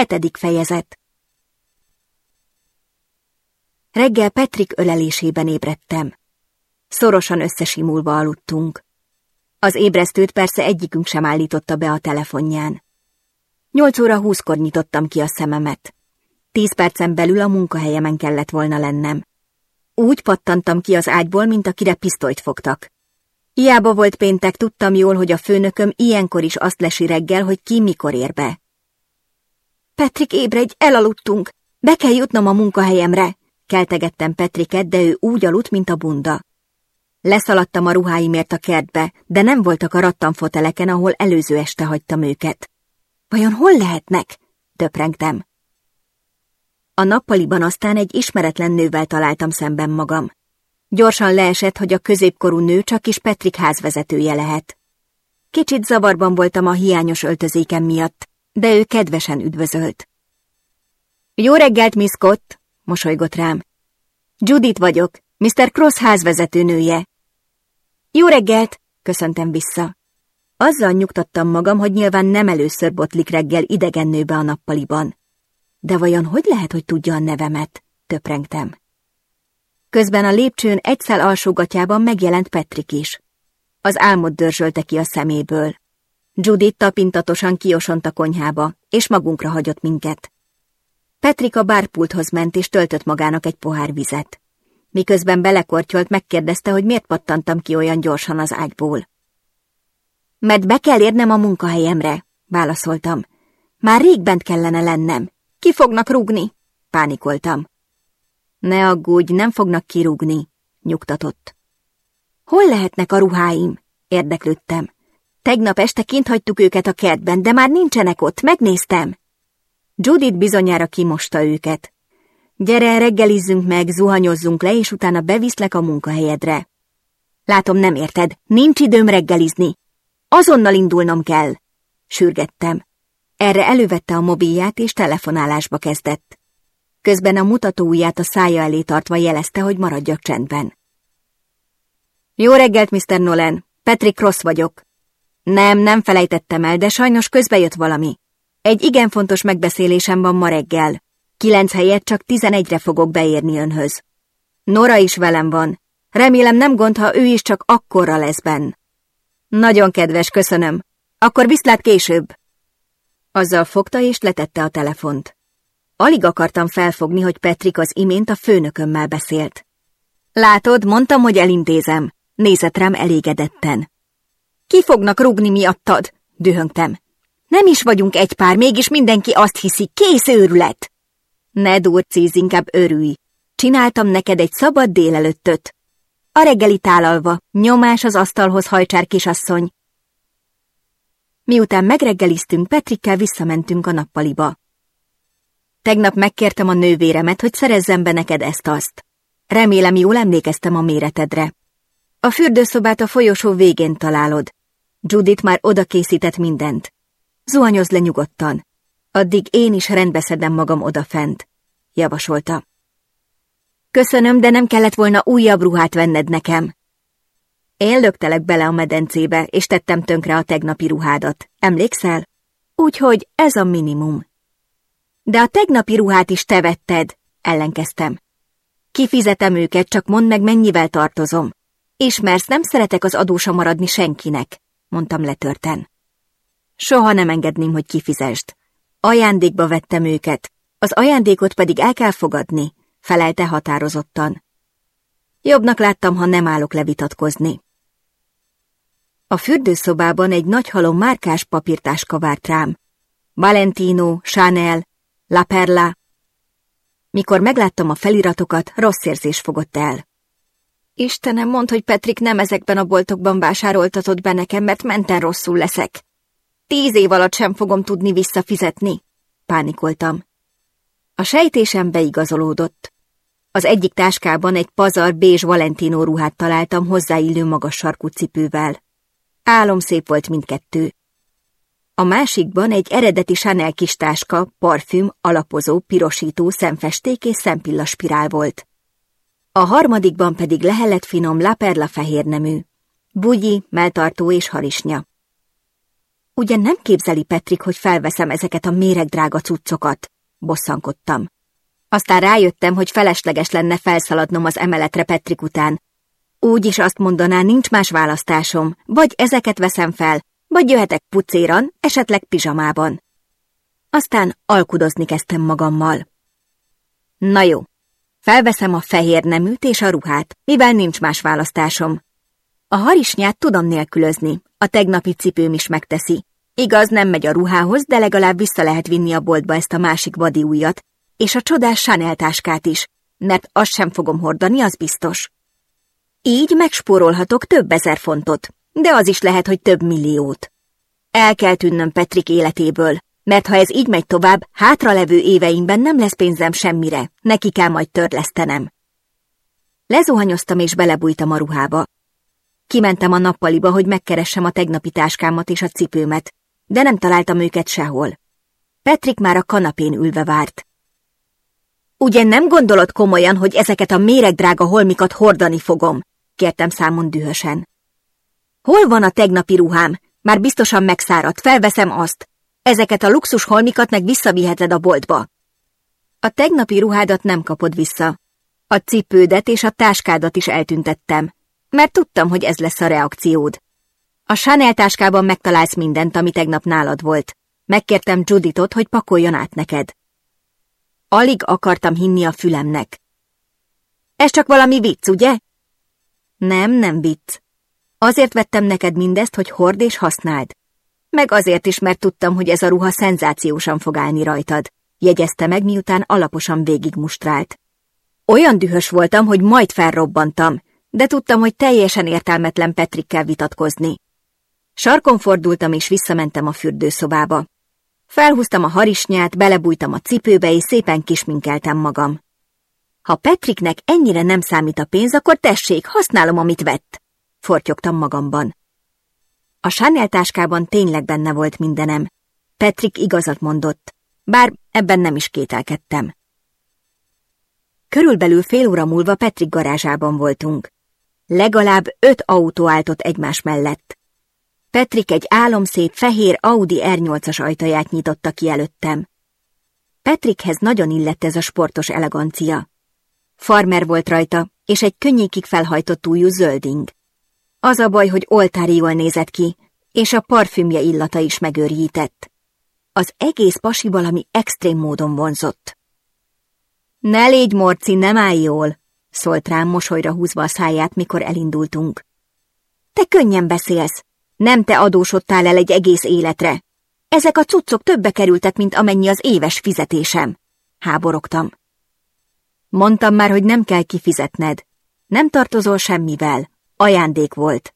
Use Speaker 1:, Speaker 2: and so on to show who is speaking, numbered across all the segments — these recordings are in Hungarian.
Speaker 1: Hetedik fejezet Reggel Petrik ölelésében ébredtem. Szorosan összesimulva aludtunk. Az ébresztőt persze egyikünk sem állította be a telefonján. Nyolc óra húszkor nyitottam ki a szememet. Tíz percen belül a munkahelyemen kellett volna lennem. Úgy pattantam ki az ágyból, mint akire pisztolyt fogtak. Hiába volt péntek, tudtam jól, hogy a főnököm ilyenkor is azt lesi reggel, hogy ki mikor ér be. Petrik, ébredj, elaludtunk! Be kell jutnom a munkahelyemre! Keltegettem Petriket, de ő úgy aludt, mint a bunda. Leszaladtam a ruháimért a kertbe, de nem voltak a rattanfoteleken, ahol előző este hagytam őket. Vajon hol lehetnek? Töprengtem. A nappaliban aztán egy ismeretlen nővel találtam szemben magam. Gyorsan leesett, hogy a középkorú nő csak is Petrik házvezetője lehet. Kicsit zavarban voltam a hiányos öltözékem miatt, de ő kedvesen üdvözölt. Jó reggelt, Miss Scott, mosolygott rám. Judith vagyok, Mr. Cross házvezető nője. Jó reggelt, köszöntem vissza. Azzal nyugtattam magam, hogy nyilván nem először botlik reggel idegen nőbe a nappaliban. De vajon hogy lehet, hogy tudja a nevemet? Töprengtem. Közben a lépcsőn egy szál alsógatjában megjelent Petrik is. Az álmod dörzsölte ki a szeméből. Judith tapintatosan kiosont a konyhába, és magunkra hagyott minket. Petrik a bárpulthoz ment, és töltött magának egy pohár vizet. Miközben belekortyolt, megkérdezte, hogy miért pattantam ki olyan gyorsan az ágyból. Mert be kell érnem a munkahelyemre, válaszoltam. Már rég bent kellene lennem. Ki fognak rúgni? Pánikoltam. Ne aggódj, nem fognak kirúgni, nyugtatott. Hol lehetnek a ruháim? Érdeklődtem. Tegnap este kint hagytuk őket a kertben, de már nincsenek ott, megnéztem. Judith bizonyára kimosta őket. Gyere, reggelizzünk meg, zuhanyozzunk le, és utána beviszlek a munkahelyedre. Látom, nem érted, nincs időm reggelizni. Azonnal indulnom kell. Sürgettem. Erre elővette a mobilját, és telefonálásba kezdett. Közben a mutatóujját a szája elé tartva jelezte, hogy maradjak csendben. Jó reggelt, Mr. Nolan. Patrick Cross vagyok. Nem, nem felejtettem el, de sajnos közbejött valami. Egy igen fontos megbeszélésem van ma reggel. Kilenc helyet csak tizenegyre fogok beérni önhöz. Nora is velem van. Remélem nem gond, ha ő is csak akkorra lesz benn. Nagyon kedves, köszönöm. Akkor viszlát később. Azzal fogta és letette a telefont. Alig akartam felfogni, hogy Petrik az imént a főnökömmel beszélt. Látod, mondtam, hogy elintézem. Nézett elégedetten. Ki fognak rugni miattad? Dühöngtem. Nem is vagyunk egy pár, mégis mindenki azt hiszi, kész őrület. Ne durcíz, inkább örülj. Csináltam neked egy szabad délelőttöt. A reggeli tálalva, nyomás az asztalhoz hajcsár kisasszony. Miután megreggeliztünk, Petrikkel visszamentünk a nappaliba. Tegnap megkértem a nővéremet, hogy szerezzem be neked ezt-azt. Remélem, jól emlékeztem a méretedre. A fürdőszobát a folyosó végén találod. Judith már oda készített mindent. Zuhanyoz le nyugodtan. Addig én is rendbeszedem magam odafent, javasolta. Köszönöm, de nem kellett volna újabb ruhát venned nekem. Én löktelek bele a medencébe, és tettem tönkre a tegnapi ruhádat. Emlékszel? Úgyhogy ez a minimum. De a tegnapi ruhát is te vetted, ellenkeztem. Kifizetem őket, csak mondd meg, mennyivel tartozom. Ismersz, nem szeretek az adósa maradni senkinek, mondtam letörten. Soha nem engedném, hogy kifizest. Ajándékba vettem őket, az ajándékot pedig el kell fogadni, felelte határozottan. Jobbnak láttam, ha nem állok levitatkozni. A fürdőszobában egy nagy halom márkás papírtáska várt rám. Valentino, Chanel, La Perla. Mikor megláttam a feliratokat, rossz érzés fogott el. Istenem, mondd, hogy Petrik nem ezekben a boltokban vásároltatott be nekem, mert menten rosszul leszek. Tíz év alatt sem fogom tudni visszafizetni. Pánikoltam. A sejtésem beigazolódott. Az egyik táskában egy pazar bézs Valentino ruhát találtam hozzáillő magas sarkú cipővel. Álomszép volt mindkettő. A másikban egy eredeti Chanel kis táska, parfüm, alapozó, pirosító, szemfesték és szempillaspirál volt. A harmadikban pedig lehelet finom La Perla fehér nemű, bugyi, melltartó és harisnya. Ugye nem képzeli Petrik, hogy felveszem ezeket a méregdrága cuccokat? Bosszankodtam. Aztán rájöttem, hogy felesleges lenne felszaladnom az emeletre Petrik után. Úgy is azt mondaná, nincs más választásom, vagy ezeket veszem fel, vagy jöhetek pucéran, esetleg pizsamában. Aztán alkudozni kezdtem magammal. Na jó, felveszem a fehér neműt és a ruhát, mivel nincs más választásom. A harisnyát tudom nélkülözni, a tegnapi cipőm is megteszi. Igaz, nem megy a ruhához, de legalább vissza lehet vinni a boltba ezt a másik vadi ujjat, és a csodás Chanel táskát is, mert azt sem fogom hordani, az biztos. Így megspórolhatok több ezer fontot, de az is lehet, hogy több milliót. El kell tűnnöm Petrik életéből, mert ha ez így megy tovább, hátralevő éveimben nem lesz pénzem semmire, neki kell majd törlesztenem. Lezuhanyoztam és belebújtam a ruhába. Kimentem a nappaliba, hogy megkeressem a tegnapi táskámat és a cipőmet, de nem találtam őket sehol. Petrik már a kanapén ülve várt. Ugye nem gondolod komolyan, hogy ezeket a méregdrága holmikat hordani fogom? kértem számon dühösen. Hol van a tegnapi ruhám? Már biztosan megszáradt, felveszem azt. Ezeket a luxus holmikat meg visszaviheted a boltba. A tegnapi ruhádat nem kapod vissza. A cipődet és a táskádat is eltüntettem, mert tudtam, hogy ez lesz a reakciód. A Chanel táskában megtalálsz mindent, ami tegnap nálad volt. Megkértem Juditot, hogy pakoljon át neked. Alig akartam hinni a fülemnek. Ez csak valami vicc, ugye? Nem, nem vicc. Azért vettem neked mindezt, hogy hord és használd. Meg azért is, mert tudtam, hogy ez a ruha szenzációsan fog állni rajtad, jegyezte meg, miután alaposan végigmustrált. Olyan dühös voltam, hogy majd felrobbantam, de tudtam, hogy teljesen értelmetlen Petrikkel vitatkozni. Sarkon fordultam és visszamentem a fürdőszobába. Felhúztam a harisnyát, belebújtam a cipőbe és szépen kisminkeltem magam. Ha Petriknek ennyire nem számít a pénz, akkor tessék, használom, amit vett. Fortyogtam magamban. A Chanel táskában tényleg benne volt mindenem. Petrik igazat mondott, bár ebben nem is kételkedtem. Körülbelül fél óra múlva Petrik garázsában voltunk. Legalább öt autó álltott egymás mellett. Petrik egy álomszép fehér Audi R8-as ajtaját nyitotta ki előttem. Petrikhez nagyon illett ez a sportos elegancia. Farmer volt rajta, és egy könnyékig felhajtott újú zölding. Az a baj, hogy oltári jól nézett ki, és a parfümje illata is megőrjített. Az egész pasi valami extrém módon vonzott. Ne légy, Morci, nem állj jól, szólt rám mosolyra húzva a száját, mikor elindultunk. Te könnyen beszélsz, nem te adósodtál el egy egész életre. Ezek a cuccok többe kerültek, mint amennyi az éves fizetésem. Háborogtam. Mondtam már, hogy nem kell kifizetned. Nem tartozol semmivel. Ajándék volt.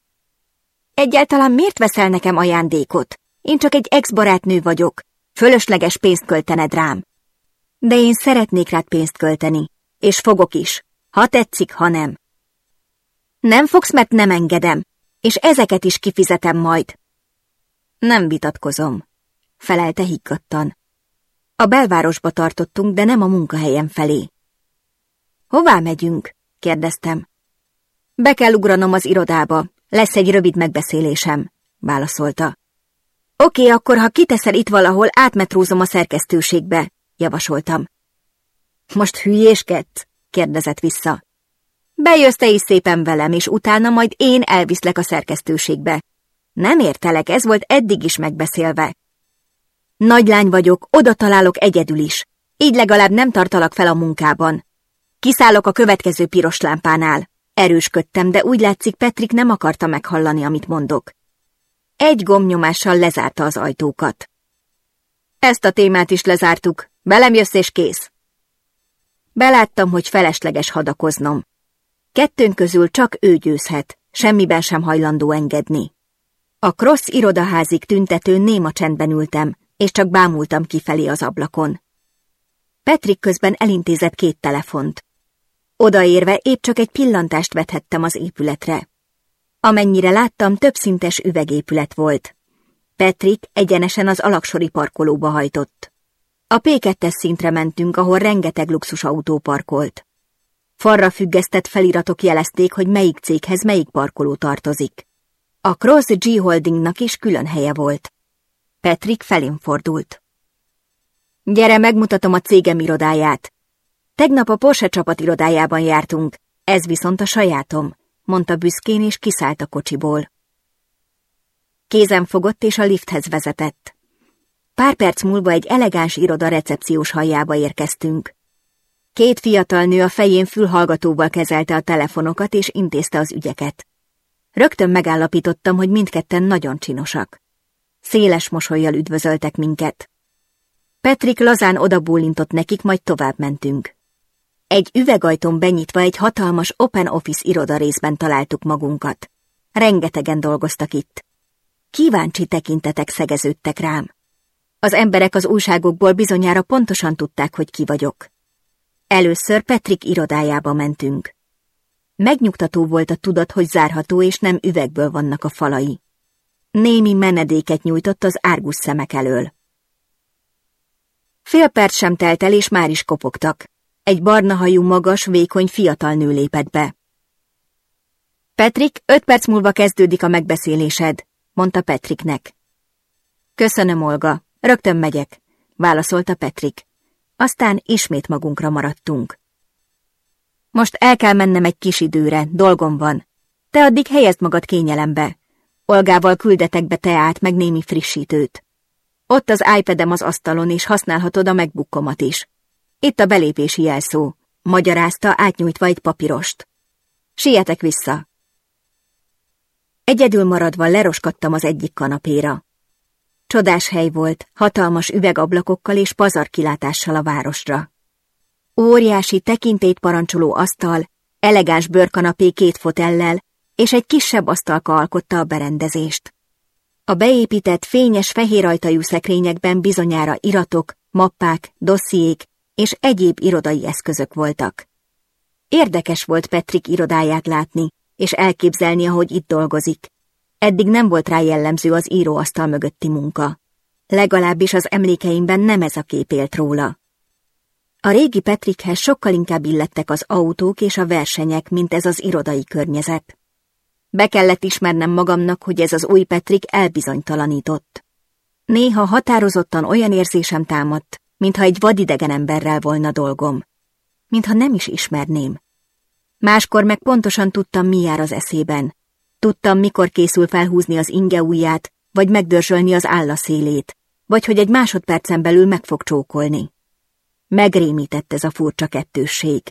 Speaker 1: Egyáltalán miért veszel nekem ajándékot? Én csak egy ex-barátnő vagyok. Fölösleges pénzt költened rám. De én szeretnék rád pénzt költeni. És fogok is. Ha tetszik, ha nem. Nem fogsz, mert nem engedem és ezeket is kifizetem majd. Nem vitatkozom, felelte higgadtan. A belvárosba tartottunk, de nem a munkahelyem felé. Hová megyünk? kérdeztem. Be kell ugranom az irodába, lesz egy rövid megbeszélésem, válaszolta. Oké, akkor ha kiteszel itt valahol, átmetrózom a szerkesztőségbe, javasoltam. Most hülyéskedsz? kérdezett vissza. Bejössz te is szépen velem, és utána majd én elviszlek a szerkesztőségbe. Nem értelek, ez volt eddig is megbeszélve. Nagy lány vagyok, oda találok egyedül is. Így legalább nem tartalak fel a munkában. Kiszállok a következő piros lámpánál. Erősködtem, de úgy látszik Petrik nem akarta meghallani, amit mondok. Egy gomnyomással lezárta az ajtókat. Ezt a témát is lezártuk. Belem jössz és kész. Beláttam, hogy felesleges hadakoznom. Kettőnk közül csak ő győzhet, semmiben sem hajlandó engedni. A Cross irodaházig tüntetőn néma csendben ültem, és csak bámultam kifelé az ablakon. Petrik közben elintézett két telefont. Odaérve épp csak egy pillantást vethettem az épületre. Amennyire láttam, többszintes üvegépület volt. Petrik egyenesen az alaksori parkolóba hajtott. A P2-es szintre mentünk, ahol rengeteg luxusautó parkolt. Farra függesztett feliratok jelezték, hogy melyik céghez melyik parkoló tartozik. A Cross G Holdingnak is külön helye volt. Petrik felén fordult. Gyere, megmutatom a cégem irodáját. Tegnap a Porsche csapat irodájában jártunk, ez viszont a sajátom, mondta büszkén, és kiszállt a kocsiból. Kézen fogott, és a lifthez vezetett. Pár perc múlva egy elegáns iroda recepciós hajjába érkeztünk. Két fiatal nő a fején fülhallgatóval kezelte a telefonokat, és intézte az ügyeket. Rögtön megállapítottam, hogy mindketten nagyon csinosak. Széles mosolyjal üdvözöltek minket. Petrik lazán odabólintott nekik, majd tovább mentünk. Egy üvegajtón benyitva egy hatalmas open office irodarészben találtuk magunkat. Rengetegen dolgoztak itt. Kíváncsi tekintetek szegeződtek rám. Az emberek az újságokból bizonyára pontosan tudták, hogy ki vagyok. Először Petrik irodájába mentünk. Megnyugtató volt a tudat, hogy zárható és nem üvegből vannak a falai. Némi menedéket nyújtott az árgus szemek elől. Fél perc sem telt el, és már is kopogtak. Egy barna hajú, magas, vékony fiatal nő lépett be. Petrik, öt perc múlva kezdődik a megbeszélésed, mondta Petriknek. Köszönöm, Olga, rögtön megyek, válaszolta Petrik. Aztán ismét magunkra maradtunk. Most el kell mennem egy kis időre, dolgom van. Te addig helyezd magad kényelembe. Olgával küldetek be teát, meg némi frissítőt. Ott az iPad-em az asztalon, és használhatod a megbukkomat is. Itt a belépési jelszó, magyarázta átnyújtva egy papírost. Sietek vissza. Egyedül maradva leroskadtam az egyik kanapéra. Csodás hely volt, hatalmas üvegablakokkal és pazarkilátással a városra. Óriási tekintélyt parancsoló asztal, elegáns bőrkanapé két fotellel, és egy kisebb asztalka alkotta a berendezést. A beépített fényes fehér ajtajú szekrényekben bizonyára iratok, mappák, dossziék és egyéb irodai eszközök voltak. Érdekes volt Petrik irodáját látni, és elképzelni, ahogy itt dolgozik. Eddig nem volt rá jellemző az íróasztal mögötti munka. Legalábbis az emlékeimben nem ez a kép élt róla. A régi Petrikhez sokkal inkább illettek az autók és a versenyek, mint ez az irodai környezet. Be kellett ismernem magamnak, hogy ez az új Petrik elbizonytalanított. Néha határozottan olyan érzésem támadt, mintha egy vadidegen emberrel volna dolgom. Mintha nem is ismerném. Máskor meg pontosan tudtam, mi jár az eszében. Tudtam, mikor készül felhúzni az inge ujját, vagy megdörzsölni az állaszélét, vagy hogy egy másodpercen belül meg fog csókolni. Megrémített ez a furcsa kettősség.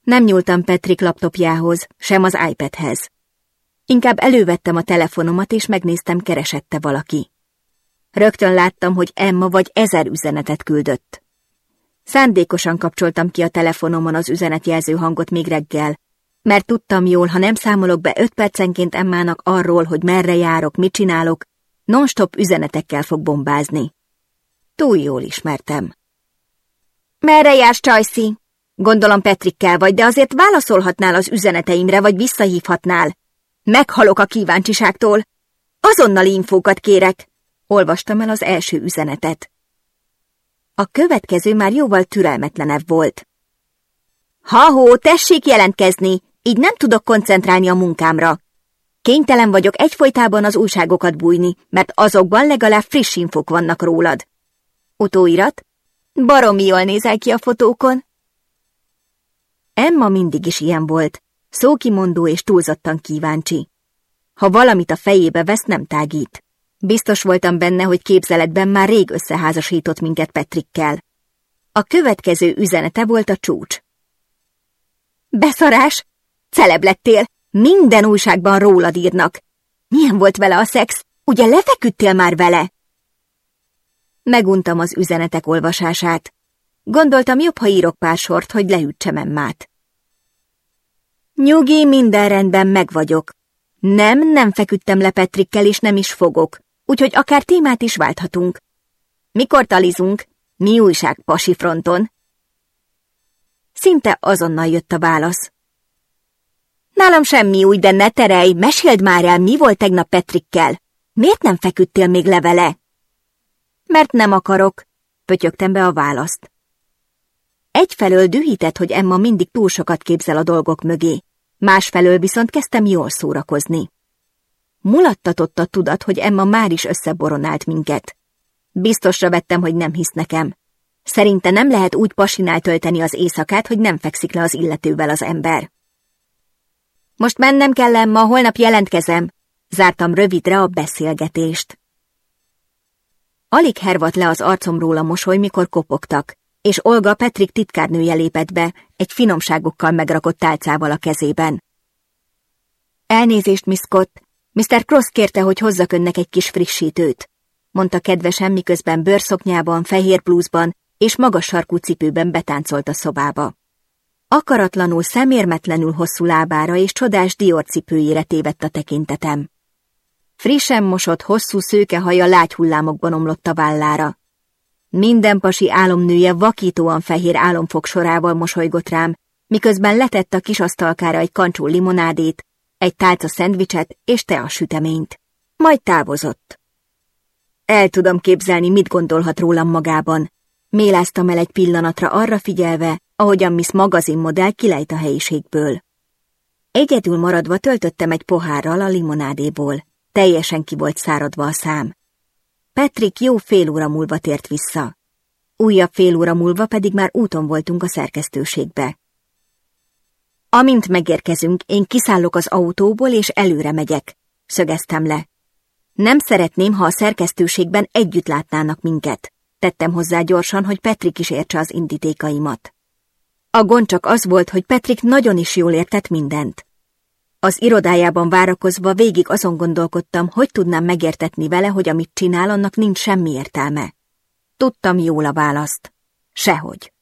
Speaker 1: Nem nyúltam Petrik laptopjához, sem az iPadhez. Inkább elővettem a telefonomat, és megnéztem, keresette valaki. Rögtön láttam, hogy Emma vagy ezer üzenetet küldött. Szándékosan kapcsoltam ki a telefonomon az üzenetjelző hangot még reggel, mert tudtam jól, ha nem számolok be öt percenként Emmának arról, hogy merre járok, mit csinálok, non-stop üzenetekkel fog bombázni. Túl jól ismertem. Merre jársz, Csajci? Gondolom Petrikkel vagy, de azért válaszolhatnál az üzeneteimre, vagy visszahívhatnál. Meghalok a kíváncsiságtól. Azonnal infókat kérek. Olvastam el az első üzenetet. A következő már jóval türelmetlenebb volt. Ha-hó, tessék jelentkezni, így nem tudok koncentrálni a munkámra. Kénytelen vagyok egyfolytában az újságokat bújni, mert azokban legalább friss infok vannak rólad. Utóirat? Baromi jól nézel ki a fotókon. Emma mindig is ilyen volt, szókimondó és túlzottan kíváncsi. Ha valamit a fejébe vesz, nem tágít. Biztos voltam benne, hogy képzeletben már rég összeházasított minket Petrikkel. A következő üzenete volt a csúcs. Beszarás! Celeb lettél! Minden újságban rólad írnak. Milyen volt vele a szex? Ugye lefeküdtél már vele? Meguntam az üzenetek olvasását. Gondoltam, jobb, ha írok pár sort, hogy lehűtsem Emmát. Nyugi, minden rendben, meg vagyok. Nem, nem feküdtem le Petrikkel, és nem is fogok, úgyhogy akár témát is válthatunk. Mikor talizunk? Mi újság pasi fronton? Szinte azonnal jött a válasz. Nálam semmi új, de ne terej, meséld már el, mi volt tegnap Petrikkel. Miért nem feküdtél még levele? Mert nem akarok, pötyögtem be a választ. Egyfelől dühített, hogy Emma mindig túl sokat képzel a dolgok mögé, másfelől viszont kezdtem jól szórakozni. Mulattatott a tudat, hogy Emma már is összeboronált minket. Biztosra vettem, hogy nem hisz nekem. Szerinte nem lehet úgy pasinál tölteni az éjszakát, hogy nem fekszik le az illetővel az ember. Most mennem kell, Emma, holnap jelentkezem. Zártam rövidre a beszélgetést. Alig hervat le az arcomról a mosoly, mikor kopogtak, és Olga Petrik titkárnője lépett be, egy finomságokkal megrakott tálcával a kezében. Elnézést, Miss Scott. Mr. Cross kérte, hogy hozzak önnek egy kis frissítőt, mondta kedvesen, miközben bőrszoknyában, fehér blúzban és magas sarkú cipőben betáncolt a szobába. Akaratlanul, szemérmetlenül hosszú lábára és csodás Dior cipőjére tévedt a tekintetem. Frissen mosott, hosszú szőke haja lágy hullámokban omlott a vállára. Minden pasi álomnője vakítóan fehér álomfog sorával mosolygott rám, miközben letett a kis asztalkára egy kancsó limonádét, egy tálca szendvicset és teasüteményt. Majd távozott. El tudom képzelni, mit gondolhat rólam magában. Méláztam el egy pillanatra arra figyelve, ahogyan Miss magazinmodell kilejt a helyiségből. Egyedül maradva töltöttem egy pohárral a limonádéból. Teljesen ki volt száradva a szám. Patrick jó fél óra múlva tért vissza. Újabb fél óra múlva pedig már úton voltunk a szerkesztőségbe. Amint megérkezünk, én kiszállok az autóból és előre megyek, szögeztem le. Nem szeretném, ha a szerkesztőségben együtt látnának minket. Tettem hozzá gyorsan, hogy Petrik is értse az indítékaimat. A gond csak az volt, hogy Petrik nagyon is jól értett mindent. Az irodájában várakozva végig azon gondolkodtam, hogy tudnám megértetni vele, hogy amit csinál, annak nincs semmi értelme. Tudtam jól a választ. Sehogy.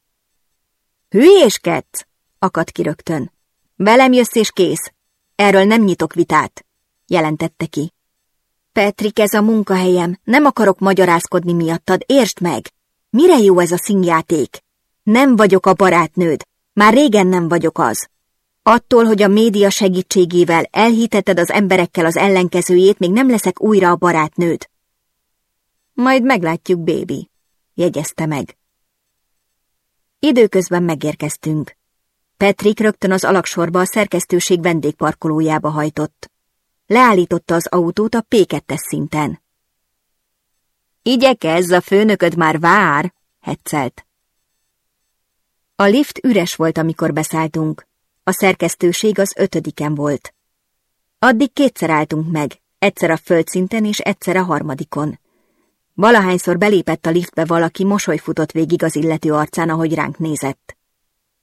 Speaker 1: Hülyéskedsz? akadt ki rögtön. Velem jössz és kész. Erről nem nyitok vitát, jelentette ki. Petrik, ez a munkahelyem, nem akarok magyarázkodni miattad, értsd meg! Mire jó ez a színjáték? Nem vagyok a barátnőd, már régen nem vagyok az. Attól, hogy a média segítségével elhiteted az emberekkel az ellenkezőjét, még nem leszek újra a barátnőd. Majd meglátjuk, bébi, jegyezte meg. Időközben megérkeztünk. Petrik rögtön az alaksorba a szerkesztőség vendégparkolójába hajtott. Leállította az autót a P2-es szinten. Igyekezz, a főnököd már vár, hetszelt. A lift üres volt, amikor beszálltunk. A szerkesztőség az ötödiken volt. Addig kétszer álltunk meg, egyszer a földszinten és egyszer a harmadikon. Valahányszor belépett a liftbe valaki, mosoly futott végig az illető arcán, ahogy ránk nézett.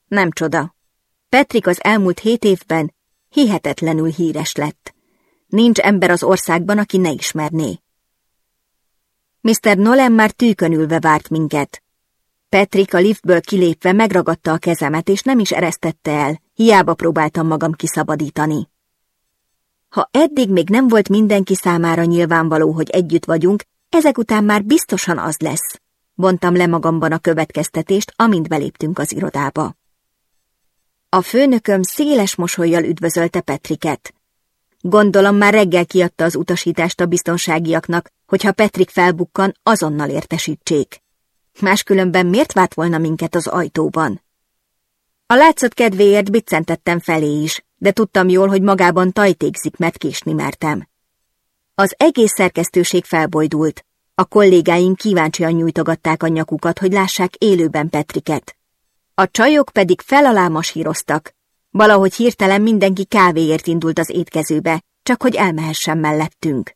Speaker 1: Nem csoda. Petrik az elmúlt hét évben hihetetlenül híres lett. Nincs ember az országban, aki ne ismerné. Mr. Nolan már tűkön ülve várt minket. Patrick a liftből kilépve megragadta a kezemet, és nem is eresztette el, hiába próbáltam magam kiszabadítani. Ha eddig még nem volt mindenki számára nyilvánvaló, hogy együtt vagyunk, ezek után már biztosan az lesz. Bontam le magamban a következtetést, amint beléptünk az irodába. A főnököm széles mosolyjal üdvözölte Petriket. Gondolom már reggel kiadta az utasítást a biztonságiaknak, hogyha Petrik felbukkan, azonnal értesítsék. Máskülönben miért várt volna minket az ajtóban? A látszat kedvéért biccentettem felé is, de tudtam jól, hogy magában tajtékzik, mert késni mertem. Az egész szerkesztőség felbojdult. A kollégáim kíváncsian nyújtogatták a nyakukat, hogy lássák élőben Petriket. A csajok pedig felalámasíroztak, Valahogy hirtelen mindenki kávéért indult az étkezőbe, csak hogy elmehessen mellettünk.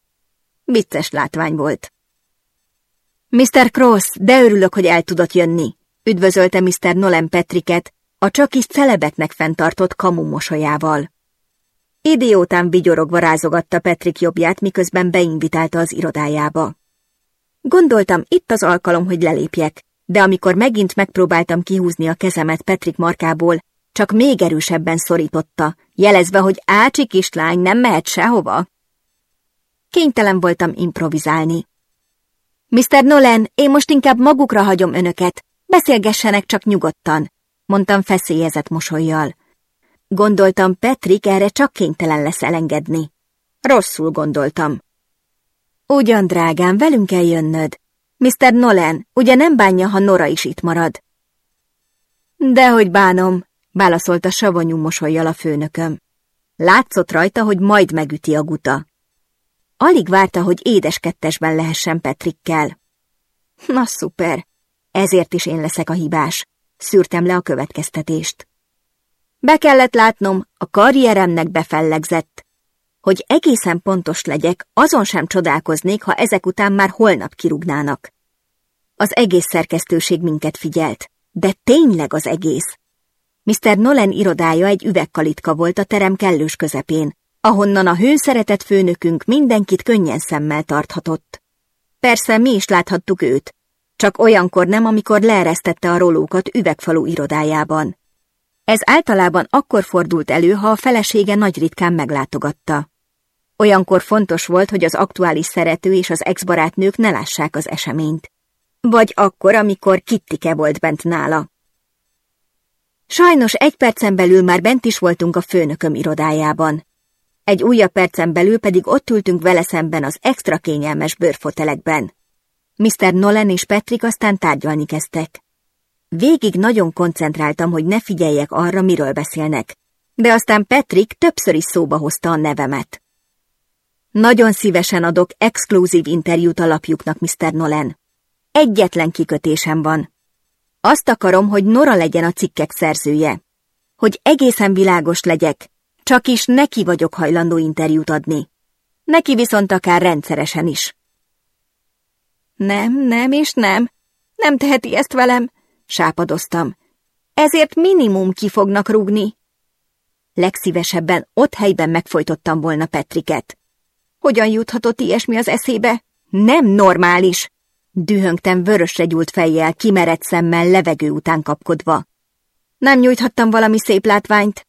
Speaker 1: Vicces látvány volt. Mr. Cross, de örülök, hogy el tudott jönni, üdvözölte Mr. Nolan Petriket, a csak is celebeknek fenntartott kamu mosolyával. Idiótán vigyorogva rázogatta Petrik jobbját, miközben beinvitálta az irodájába. Gondoltam, itt az alkalom, hogy lelépjek, de amikor megint megpróbáltam kihúzni a kezemet Petrik markából, csak még erősebben szorította, jelezve, hogy Ácsi kislány nem mehet sehova. Kénytelen voltam improvizálni. Mr. Nolan, én most inkább magukra hagyom önöket, beszélgessenek csak nyugodtan, mondtam feszélyezett mosolyjal. Gondoltam, Petrik erre csak kénytelen lesz elengedni. Rosszul gondoltam. Ugyan, drágám, velünk kell jönnöd. Mr. Nolan, ugye nem bánja, ha Nora is itt marad? Dehogy bánom, válaszolta savanyú mosolyjal a főnököm. Látszott rajta, hogy majd megüti a guta. alig várta, hogy édes kettesben lehessen Petrikkel. Na szuper, ezért is én leszek a hibás. Szűrtem le a következtetést. Be kellett látnom, a karrieremnek befellegzett. Hogy egészen pontos legyek, azon sem csodálkoznék, ha ezek után már holnap kirúgnának. Az egész szerkesztőség minket figyelt, de tényleg az egész. Mr. Nolan irodája egy üvegkalitka volt a terem kellős közepén, ahonnan a hőszeretett főnökünk mindenkit könnyen szemmel tarthatott. Persze mi is láthattuk őt, csak olyankor nem, amikor leeresztette a rolókat üvegfalú irodájában. Ez általában akkor fordult elő, ha a felesége nagy ritkán meglátogatta. Olyankor fontos volt, hogy az aktuális szerető és az ex-barátnők ne lássák az eseményt. Vagy akkor, amikor Kittike volt bent nála. Sajnos egy percen belül már bent is voltunk a főnököm irodájában. Egy újabb percen belül pedig ott ültünk vele szemben az extra kényelmes bőrfotelekben. Mr. Nolan és Patrick aztán tárgyalni kezdtek. Végig nagyon koncentráltam, hogy ne figyeljek arra, miről beszélnek, de aztán Patrick többször is szóba hozta a nevemet. Nagyon szívesen adok exkluzív interjút a lapjuknak, Mr. Nolan. Egyetlen kikötésem van. Azt akarom, hogy Nora legyen a cikkek szerzője. Hogy egészen világos legyek, csak is neki vagyok hajlandó interjút adni. Neki viszont akár rendszeresen is. Nem, nem és nem. Nem teheti ezt velem, sápadoztam. Ezért minimum ki fognak rúgni. Legszívesebben ott helyben megfojtottam volna Petriket. Hogyan juthatott ilyesmi az eszébe? Nem normális! Dühöngtem vörösre gyúlt fejjel, kimerett szemmel, levegő után kapkodva. Nem nyújthattam valami szép látványt?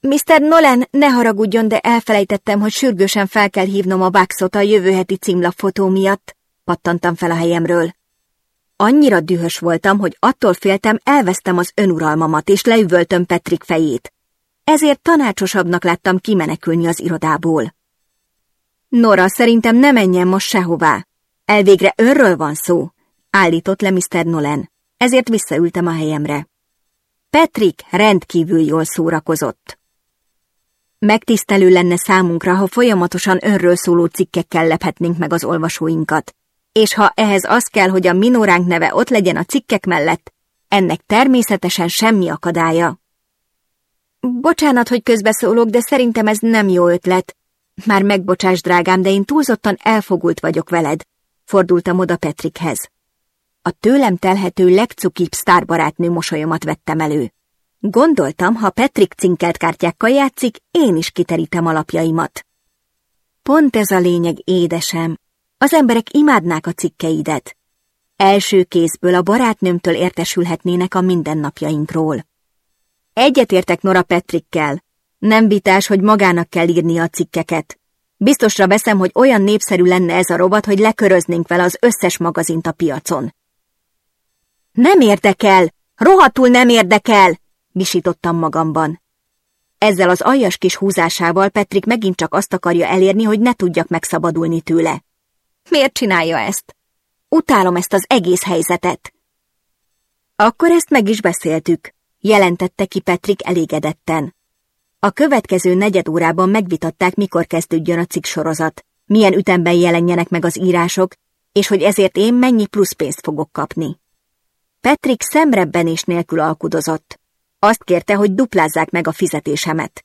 Speaker 1: Mr. Nolan, ne haragudjon, de elfelejtettem, hogy sürgősen fel kell hívnom a Baxot a jövő heti címlapfotó miatt. Pattantam fel a helyemről. Annyira dühös voltam, hogy attól féltem, elvesztem az önuralmamat, és leüvöltöm Petrik fejét. Ezért tanácsosabbnak láttam kimenekülni az irodából. Nora, szerintem ne menjen most sehová. Elvégre önről van szó, állított le Mr. Nolan, ezért visszaültem a helyemre. Petrik rendkívül jól szórakozott. Megtisztelő lenne számunkra, ha folyamatosan önről szóló cikkekkel lephetnénk meg az olvasóinkat, és ha ehhez az kell, hogy a minoránk neve ott legyen a cikkek mellett, ennek természetesen semmi akadálya. Bocsánat, hogy közbeszólok, de szerintem ez nem jó ötlet. Már megbocsáss, drágám, de én túlzottan elfogult vagyok veled, fordultam oda Petrikhez. A tőlem telhető legcukibb sztárbarátnő mosolyomat vettem elő. Gondoltam, ha Petrik cinkelt kártyákkal játszik, én is kiterítem alapjaimat. Pont ez a lényeg, édesem. Az emberek imádnák a cikkeidet. Első kézből a barátnőmtől értesülhetnének a mindennapjainkról. Egyetértek Nora Petrikkel. Nem vitás, hogy magának kell írnia a cikkeket. Biztosra veszem, hogy olyan népszerű lenne ez a robot, hogy leköröznénk vele az összes magazint a piacon. Nem érdekel! Rohatul nem érdekel! visítottam magamban. Ezzel az aljas kis húzásával Petrik megint csak azt akarja elérni, hogy ne tudjak megszabadulni tőle. Miért csinálja ezt? Utálom ezt az egész helyzetet. Akkor ezt meg is beszéltük, jelentette ki Petrik elégedetten. A következő negyed órában megvitatták, mikor kezdődjön a cikk sorozat, milyen ütemben jelenjenek meg az írások, és hogy ezért én mennyi plusz pénzt fogok kapni. Petrik szemrebbenés nélkül alkudozott. Azt kérte, hogy duplázzák meg a fizetésemet.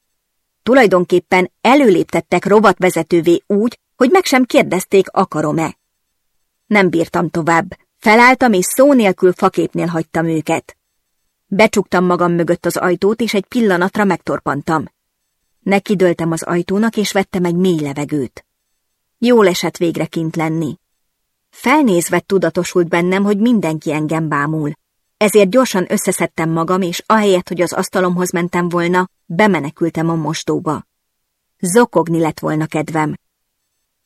Speaker 1: Tulajdonképpen előléptettek rovatvezetővé úgy, hogy meg sem kérdezték, akarom-e. Nem bírtam tovább. Felálltam, és szó nélkül faképnél hagytam őket. Becsuktam magam mögött az ajtót, és egy pillanatra megtorpantam. Nekidőltem az ajtónak, és vettem egy mély levegőt. Jól esett végre kint lenni. Felnézve tudatosult bennem, hogy mindenki engem bámul. Ezért gyorsan összeszedtem magam, és ahelyett, hogy az asztalomhoz mentem volna, bemenekültem a mostóba. Zokogni lett volna kedvem.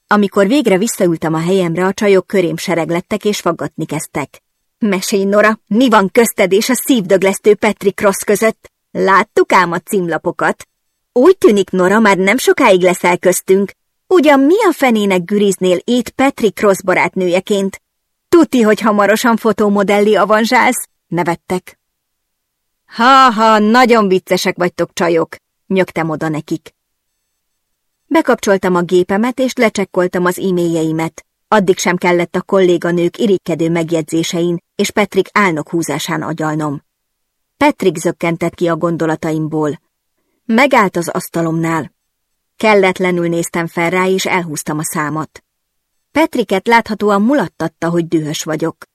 Speaker 1: Amikor végre visszaültem a helyemre, a csajok körém sereglettek és faggatni kezdtek. Mesélj, Nora, mi van közted és a szívdöglesztő Petri Cross között? Láttuk ám a címlapokat. Úgy tűnik, Nora, már nem sokáig leszel köztünk. Ugyan mi a fenének güriznél itt Petri Cross barátnőjeként? Tuti, hogy hamarosan fotómodelli avanzsálsz, nevettek. Ha-ha, nagyon viccesek vagytok, csajok, nyögtem oda nekik. Bekapcsoltam a gépemet, és lecsekkoltam az e-mailjeimet. Addig sem kellett a kolléganők irigykedő megjegyzésein és Petrik álnok húzásán agyalnom. Petrik zökkentett ki a gondolataimból. Megállt az asztalomnál. Kelletlenül néztem fel rá, és elhúztam a számot. Petriket láthatóan mulattatta, hogy dühös vagyok.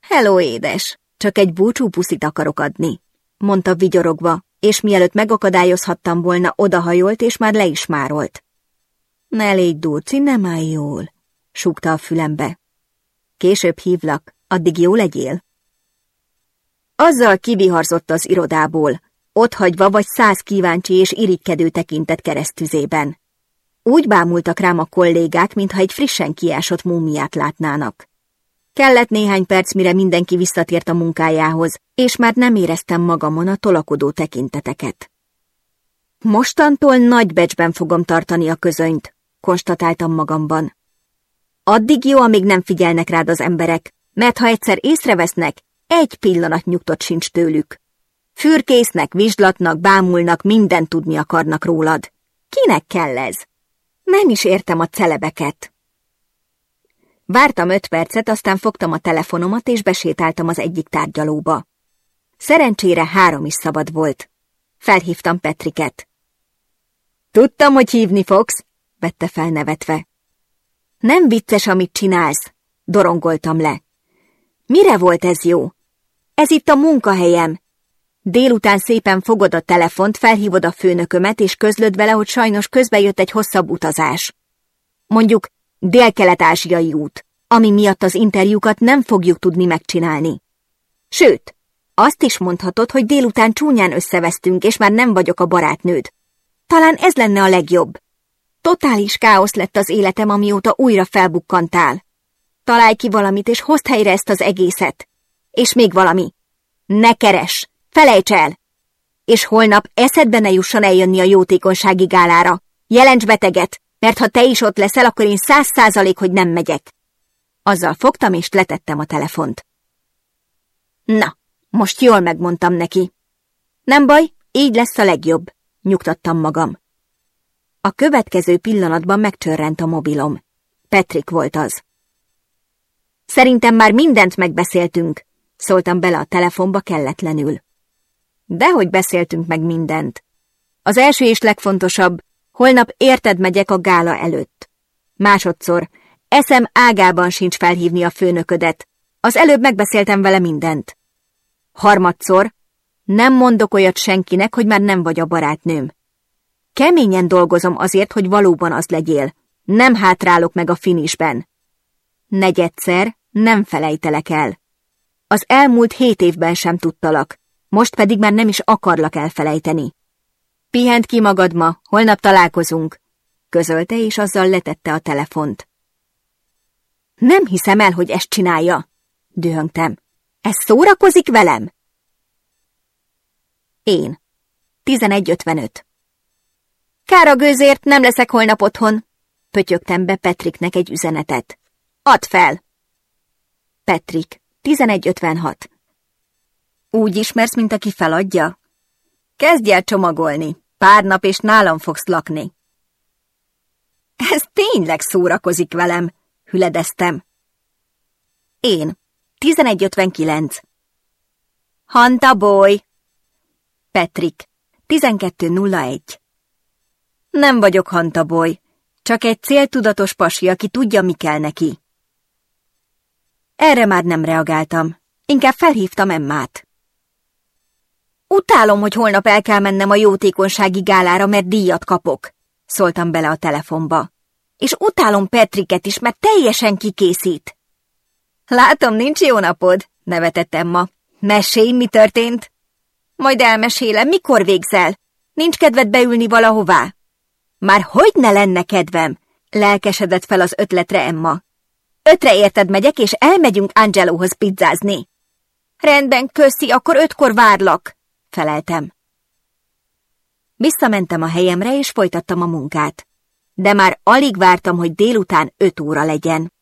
Speaker 1: Hello, édes! Csak egy búcsú puszit akarok adni, mondta vigyorogva, és mielőtt megakadályozhattam volna, odahajolt, és már le is márolt. Ne légy durci, nem állj jól, súgta a fülembe. Később hívlak, addig jó legyél. Azzal kiviharzott az irodából, otthagyva vagy száz kíváncsi és irigykedő tekintet keresztüzében. Úgy bámultak rám a kollégák, mintha egy frissen kiásott múmiát látnának. Kellett néhány perc, mire mindenki visszatért a munkájához, és már nem éreztem magamon a tolakodó tekinteteket. Mostantól nagy becsben fogom tartani a közönyt, konstatáltam magamban. Addig jó, amíg nem figyelnek rád az emberek, mert ha egyszer észrevesznek, egy pillanat nyugtot sincs tőlük. Fürkésznek, vizslatnak, bámulnak, mindent tudni akarnak rólad. Kinek kell ez? Nem is értem a celebeket. Vártam öt percet, aztán fogtam a telefonomat, és besétáltam az egyik tárgyalóba. Szerencsére három is szabad volt. Felhívtam Petriket. Tudtam, hogy hívni fogsz, vette fel nevetve. Nem vicces, amit csinálsz, dorongoltam le. Mire volt ez jó? Ez itt a munkahelyem. Délután szépen fogod a telefont, felhívod a főnökömet, és közlöd vele, hogy sajnos közbe jött egy hosszabb utazás. Mondjuk dél-kelet-ázsiai út, ami miatt az interjúkat nem fogjuk tudni megcsinálni. Sőt, azt is mondhatod, hogy délután csúnyán összevesztünk, és már nem vagyok a barátnőd. Talán ez lenne a legjobb. Totális káosz lett az életem, amióta újra felbukkantál. Találj ki valamit, és hozd helyre ezt az egészet. És még valami. Ne keres! Felejts el! És holnap eszedbe ne jusson eljönni a jótékonysági gálára. Jelents beteget, mert ha te is ott leszel, akkor én száz százalék, hogy nem megyek. Azzal fogtam, és letettem a telefont. Na, most jól megmondtam neki. Nem baj, így lesz a legjobb, nyugtattam magam. A következő pillanatban megcsörrent a mobilom. Petrik volt az. Szerintem már mindent megbeszéltünk, szóltam bele a telefonba kelletlenül. Dehogy beszéltünk meg mindent. Az első és legfontosabb, holnap érted megyek a gála előtt. Másodszor, eszem ágában sincs felhívni a főnöködet. Az előbb megbeszéltem vele mindent. Harmadszor, nem mondok olyat senkinek, hogy már nem vagy a barátnőm. Keményen dolgozom azért, hogy valóban az legyél. Nem hátrálok meg a finisben. Negyedszer, nem felejtelek el. Az elmúlt hét évben sem tudtalak, most pedig már nem is akarlak elfelejteni. Pihent ki magad ma, holnap találkozunk, közölte, és azzal letette a telefont. Nem hiszem el, hogy ezt csinálja, dühöngtem. Ez szórakozik velem? Én. 11.55 Kár a gőzért, nem leszek holnap otthon, pötyögtem be Petriknek egy üzenetet. Add fel! Petrik. 11.56 Úgy ismersz, mint aki feladja? Kezdj el csomagolni. Pár nap és nálam fogsz lakni. Ez tényleg szórakozik velem, hüledeztem. Én. 11.59 Hanta boy. Petrik. 12.01 Nem vagyok Hanta boy, csak egy céltudatos pasi, aki tudja, mi kell neki. Erre már nem reagáltam. Inkább felhívtam Emmát. Utálom, hogy holnap el kell mennem a jótékonysági gálára, mert díjat kapok, szóltam bele a telefonba. És utálom Petriket is, mert teljesen kikészít. Látom, nincs jó napod, nevetett Emma. Mesélj, mi történt? Majd elmesélem, mikor végzel? Nincs kedved beülni valahová? Már hogy ne lenne kedvem? Lelkesedett fel az ötletre Emma. Ötre érted megyek, és elmegyünk Angelohoz pizzázni. Rendben, köszi, akkor ötkor várlak, feleltem. Visszamentem a helyemre, és folytattam a munkát. De már alig vártam, hogy délután öt óra legyen.